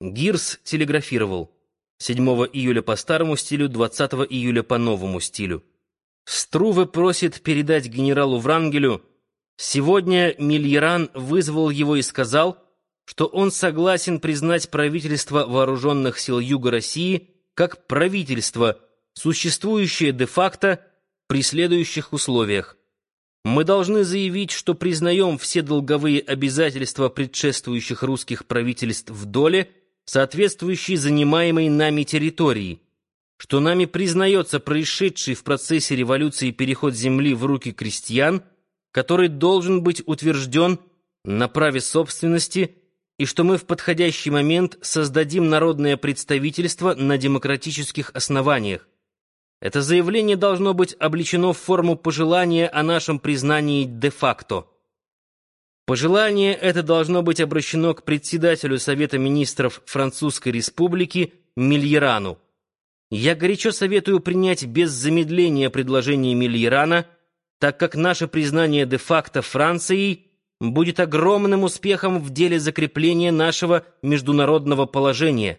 Гирс телеграфировал 7 июля по старому стилю, 20 июля по новому стилю. Струве просит передать генералу Врангелю, сегодня Мильеран вызвал его и сказал, что он согласен признать правительство вооруженных сил Юга России как правительство, существующее де-факто при следующих условиях. Мы должны заявить, что признаем все долговые обязательства предшествующих русских правительств в доле, соответствующей занимаемой нами территории, что нами признается происшедший в процессе революции переход земли в руки крестьян, который должен быть утвержден на праве собственности, и что мы в подходящий момент создадим народное представительство на демократических основаниях. Это заявление должно быть облечено в форму пожелания о нашем признании де-факто. Пожелание это должно быть обращено к председателю Совета министров Французской Республики Мильерану. Я горячо советую принять без замедления предложение Мильерана, так как наше признание де-факто Францией будет огромным успехом в деле закрепления нашего международного положения.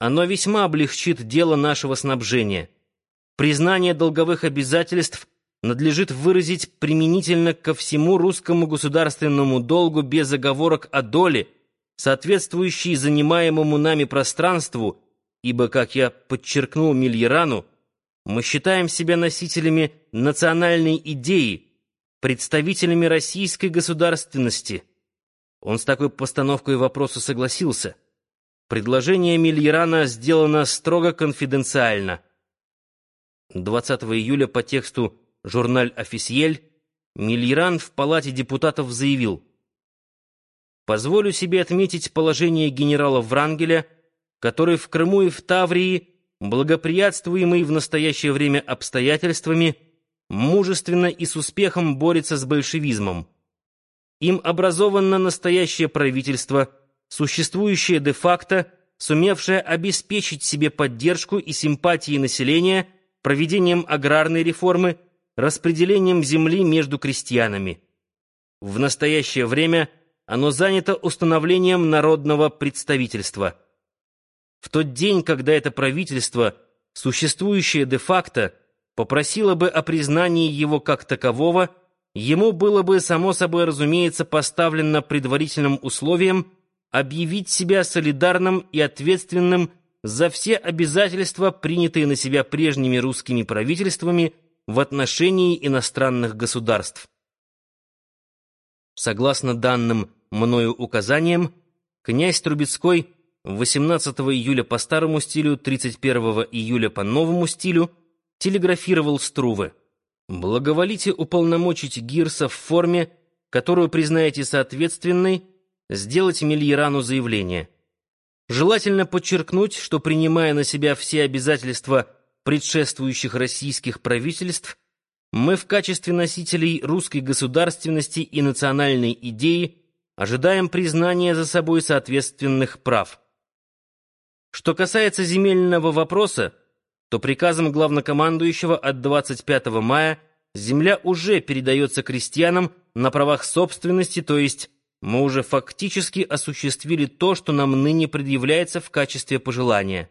Оно весьма облегчит дело нашего снабжения. Признание долговых обязательств надлежит выразить применительно ко всему русскому государственному долгу без оговорок о доле, соответствующей занимаемому нами пространству, ибо, как я подчеркнул Мильерану, мы считаем себя носителями национальной идеи, представителями российской государственности. Он с такой постановкой вопроса согласился. Предложение Мильерана сделано строго конфиденциально. 20 июля по тексту «Журналь Офисьель» Мильеран в Палате депутатов заявил «Позволю себе отметить положение генерала Врангеля, который в Крыму и в Таврии, благоприятствуемый в настоящее время обстоятельствами, мужественно и с успехом борется с большевизмом. Им образовано настоящее правительство, существующее де-факто, сумевшее обеспечить себе поддержку и симпатии населения – проведением аграрной реформы, распределением земли между крестьянами. В настоящее время оно занято установлением народного представительства. В тот день, когда это правительство, существующее де-факто, попросило бы о признании его как такового, ему было бы, само собой разумеется, поставлено предварительным условием объявить себя солидарным и ответственным за все обязательства, принятые на себя прежними русскими правительствами в отношении иностранных государств. Согласно данным мною указаниям, князь Трубецкой 18 июля по старому стилю, 31 июля по новому стилю телеграфировал Струве. «Благоволите уполномочить Гирса в форме, которую признаете соответственной, сделать Мильерану заявление». Желательно подчеркнуть, что принимая на себя все обязательства предшествующих российских правительств, мы в качестве носителей русской государственности и национальной идеи ожидаем признания за собой соответственных прав. Что касается земельного вопроса, то приказом главнокомандующего от 25 мая земля уже передается крестьянам на правах собственности, то есть мы уже фактически осуществили то, что нам ныне предъявляется в качестве пожелания.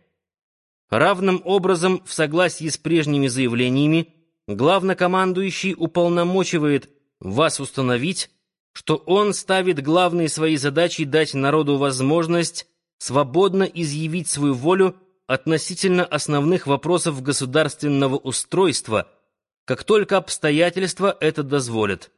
Равным образом, в согласии с прежними заявлениями, главнокомандующий уполномочивает вас установить, что он ставит главные свои задачи дать народу возможность свободно изъявить свою волю относительно основных вопросов государственного устройства, как только обстоятельства это дозволят.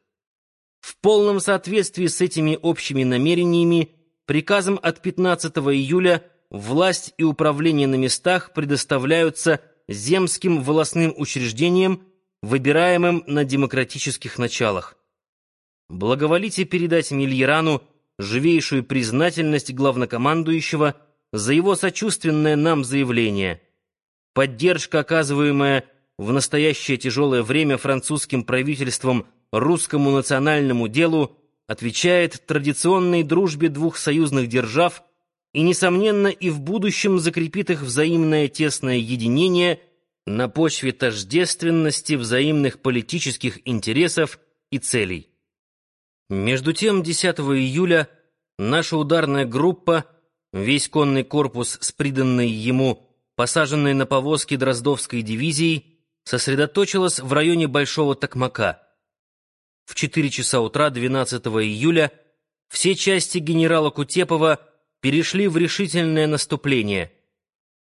В полном соответствии с этими общими намерениями, приказом от 15 июля власть и управление на местах предоставляются земским волосным учреждениям, выбираемым на демократических началах. Благоволите передать Мильерану живейшую признательность главнокомандующего за его сочувственное нам заявление. Поддержка, оказываемая в настоящее тяжелое время французским правительством русскому национальному делу отвечает традиционной дружбе двух союзных держав и, несомненно, и в будущем закрепит их взаимное тесное единение на почве тождественности взаимных политических интересов и целей. Между тем, 10 июля наша ударная группа весь конный корпус с приданной ему, посаженной на повозки Дроздовской дивизией, сосредоточилась в районе Большого Токмака. В 4 часа утра 12 июля все части генерала Кутепова перешли в решительное наступление.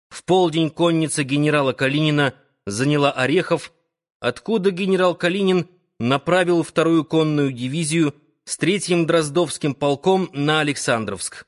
В полдень конница генерала Калинина заняла Орехов, откуда генерал Калинин направил вторую конную дивизию с третьим Дроздовским полком на Александровск.